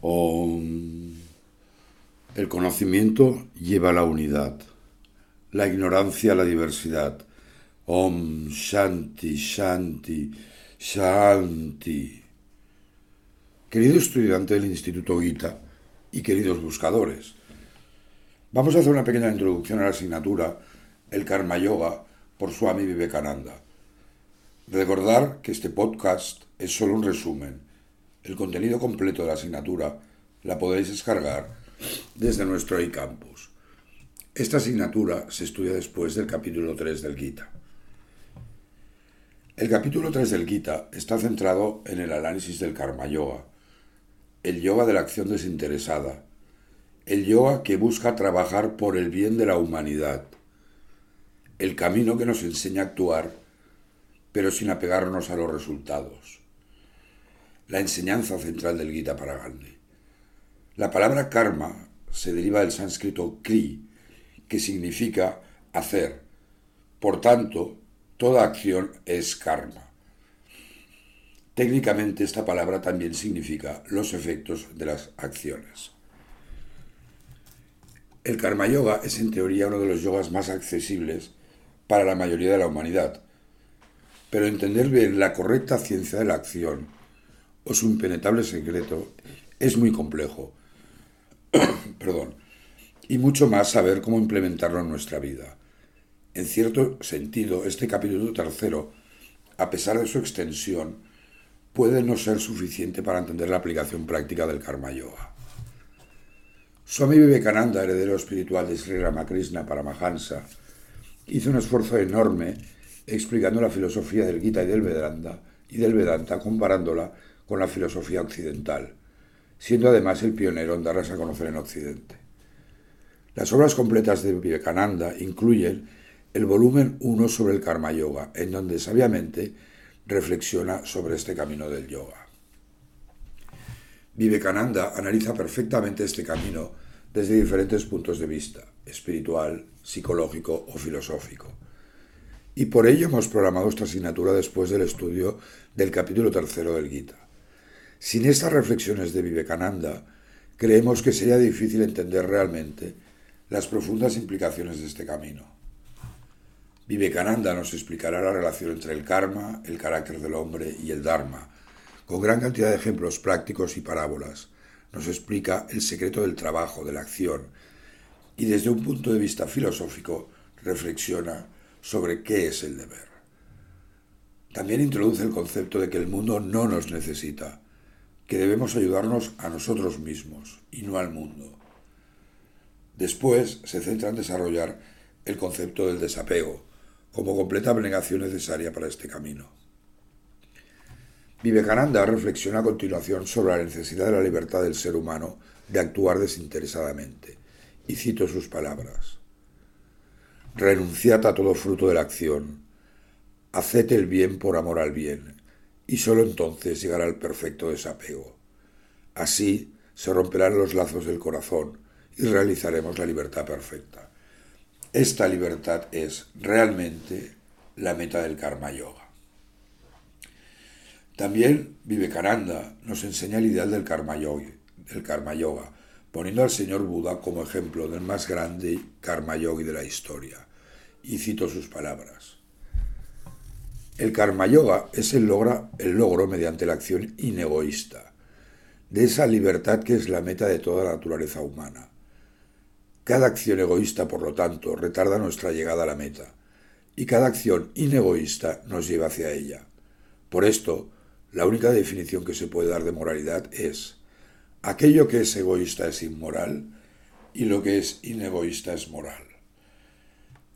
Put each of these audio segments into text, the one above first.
Om. El conocimiento lleva a la unidad, la ignorancia a la diversidad. Om Shanti Shanti Shanti. Querido estudiante del Instituto Gita y queridos buscadores, vamos a hacer una pequeña introducción a la asignatura El Karma Yoga por Swami Vivekananda. Recordar que este podcast es solo un resumen. El contenido completo de la asignatura la podéis descargar desde nuestro iCampus. Esta asignatura se estudia después del capítulo 3 del Gita. El capítulo 3 del Gita está centrado en el análisis del Karma Yoga, el yoga de la acción desinteresada, el yoga que busca trabajar por el bien de la humanidad, el camino que nos enseña a actuar, pero sin apegarnos a los resultados. La enseñanza central del Gita para Gandhi. La palabra karma se deriva del sánscrito kri, que significa hacer. Por tanto, toda acción es karma. Técnicamente esta palabra también significa los efectos de las acciones. El karma yoga es en teoría uno de los yogas más accesibles para la mayoría de la humanidad, pero entender bien la correcta ciencia de la acción o su impenetrable secreto es muy complejo. Perdón. Y mucho más saber cómo implementarlo en nuestra vida. En cierto sentido, este capítulo tercero, a pesar de su extensión, puede no ser suficiente para entender la aplicación práctica del Karma Yoga. Swami Vivekananda, heredero espiritual de Sri Ramakrishna Paramahansa, hizo un esfuerzo enorme explicando la filosofía del Gita y del Vedanta, y del Vedanta comparándola con la filosofía occidental, siendo además el pionero en darlas a conocer en Occidente. Las obras completas de Vivekananda incluyen el volumen 1 sobre el Karma Yoga, en donde sabiamente reflexiona sobre este camino del yoga. Vivekananda analiza perfectamente este camino desde diferentes puntos de vista, espiritual, psicológico o filosófico. Y por ello hemos programado esta asignatura después del estudio del capítulo tercero del Gita. Sin estas reflexiones de Vivekananda, creemos que sería difícil entender realmente las profundas implicaciones de este camino. Vivekananda nos explicará la relación entre el karma, el carácter del hombre y el dharma, con gran cantidad de ejemplos prácticos y parábolas. Nos explica el secreto del trabajo, de la acción, y desde un punto de vista filosófico reflexiona sobre qué es el deber. También introduce el concepto de que el mundo no nos necesita, que debemos ayudarnos a nosotros mismos y no al mundo. Después se centra en desarrollar el concepto del desapego, como completa abnegación necesaria para este camino. Vivekananda reflexiona a continuación sobre la necesidad de la libertad del ser humano de actuar desinteresadamente, y cito sus palabras. Renunciad a todo fruto de la acción, haced el bien por amor al bien, y sólo entonces llegará el perfecto desapego. Así se romperán los lazos del corazón y realizaremos la libertad perfecta. Esta libertad es realmente la meta del Karma Yoga. También Vivekananda nos enseña el ideal del Karma, Yoga, del karma Yoga, poniendo al señor Buda como ejemplo del más grande Karma Yogi de la historia. Y cito sus palabras. El Karma Yoga es el, logro mediante la acción inegoísta, de esa libertad que es la meta de toda la naturaleza humana cada acción egoísta, por lo tanto, retarda nuestra llegada a la meta, y cada acción inegoísta nos lleva hacia ella. Por esto, la única definición que se puede dar de moralidad es aquello que es egoísta es inmoral y lo que es inegoísta es moral.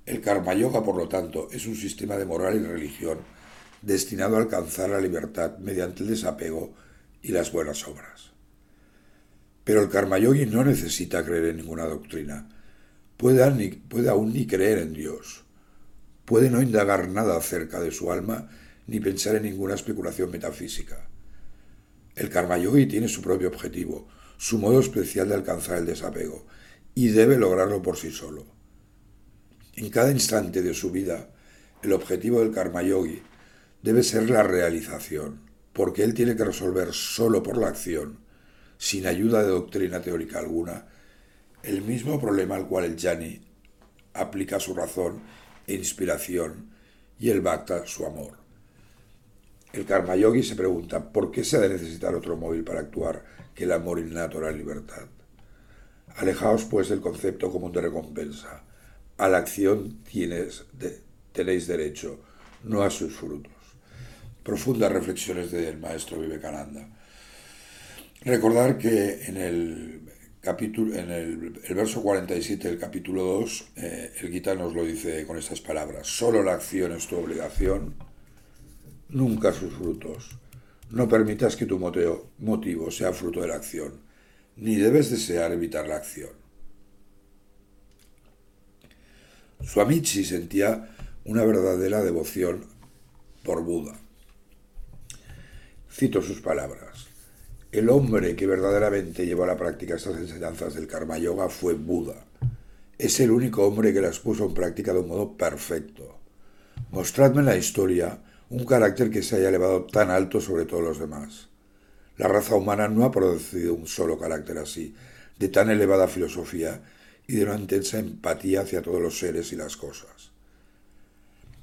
El karma yoga, por lo tanto, es un sistema de moral y religión destinado a alcanzar la libertad mediante el desapego y las buenas obras. Pero el karma yogi no necesita creer en ninguna doctrina. Puede, aún ni creer en Dios. Puede no indagar nada acerca de su alma ni pensar en ninguna especulación metafísica. El karma yogi tiene su propio objetivo, su modo especial de alcanzar el desapego, y debe lograrlo por sí solo. En cada instante de su vida, el objetivo del karma yogi debe ser la realización, porque él tiene que resolver solo por la acción sin ayuda de doctrina teórica alguna, el mismo problema al cual el Jani aplica su razón e inspiración y el Bhakta su amor. El Karma Yogi se pregunta por qué se ha de necesitar otro móvil para actuar que el amor innato a la libertad. Alejaos pues del concepto común de recompensa. A la acción tienes tenéis derecho, no a sus frutos. Profundas reflexiones del maestro Vivekananda. Recordar que en el capítulo, en el, verso 47 del capítulo 2, eh, el Gita nos lo dice con estas palabras: Solo la acción es tu obligación, nunca sus frutos. No permitas que tu motivo sea fruto de la acción, ni debes desear evitar la acción. Swamichi sentía una verdadera devoción por Buda. Cito sus palabras. El hombre que verdaderamente llevó a la práctica estas enseñanzas del Karma Yoga fue Buda. Es el único hombre que las puso en práctica de un modo perfecto. Mostradme en la historia un carácter que se haya elevado tan alto sobre todos los demás. La raza humana no ha producido un solo carácter así, de tan elevada filosofía y de una intensa empatía hacia todos los seres y las cosas.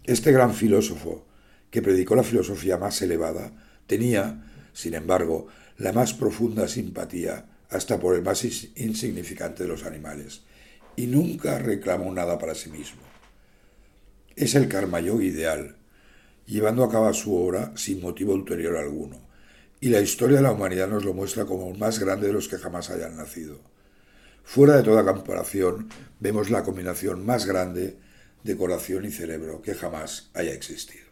Este gran filósofo, que predicó la filosofía más elevada, tenía, sin embargo, la más profunda simpatía hasta por el más insignificante de los animales, y nunca reclamó nada para sí mismo. Es el karma yoga ideal, llevando a cabo su obra sin motivo ulterior alguno, y la historia de la humanidad nos lo muestra como el más grande de los que jamás hayan nacido. Fuera de toda comparación, vemos la combinación más grande de corazón y cerebro que jamás haya existido.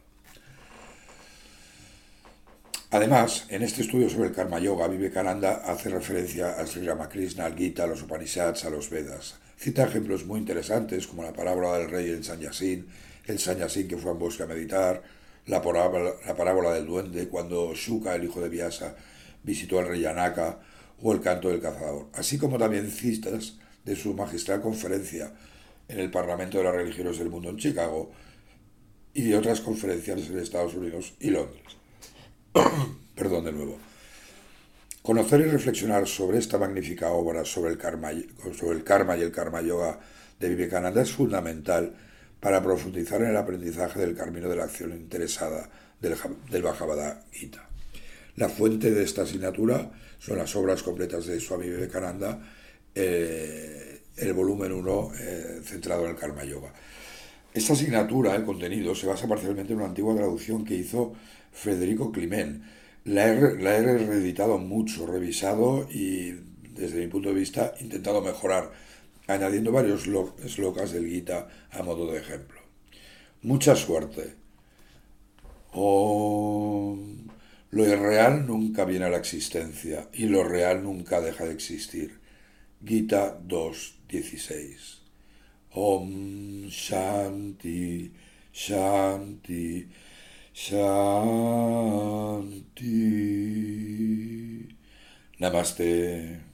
Además, en este estudio sobre el Karma Yoga, Vivekananda hace referencia al Sri Ramakrishna, al Gita, a los Upanishads, a los Vedas. Cita ejemplos muy interesantes como la parábola del rey en Sanyasin, el Sanyasin que fue en bosque a meditar, la parábola, la parábola del duende cuando Shuka, el hijo de Vyasa, visitó al rey Yanaka, o el canto del cazador, así como también citas de su magistral conferencia en el Parlamento de las Religiones del Mundo en Chicago y de otras conferencias en Estados Unidos y Londres. Perdón de nuevo. Conocer y reflexionar sobre esta magnífica obra sobre el, karma, sobre el karma y el karma yoga de Vivekananda es fundamental para profundizar en el aprendizaje del camino de la acción interesada del, del Gita. La fuente de esta asignatura son las obras completas de Swami Vivekananda, eh, el volumen 1 eh, centrado en el Karma Yoga. Esta asignatura, el contenido, se basa parcialmente en una antigua traducción que hizo Federico Climent. La he, reeditado mucho, revisado y, desde mi punto de vista, intentado mejorar, añadiendo varios slokas del Gita a modo de ejemplo. Mucha suerte. Lo irreal nunca viene a la existencia y lo real nunca deja de existir. Gita 2.16. Om Shanti Shanti Shanti. Namaste.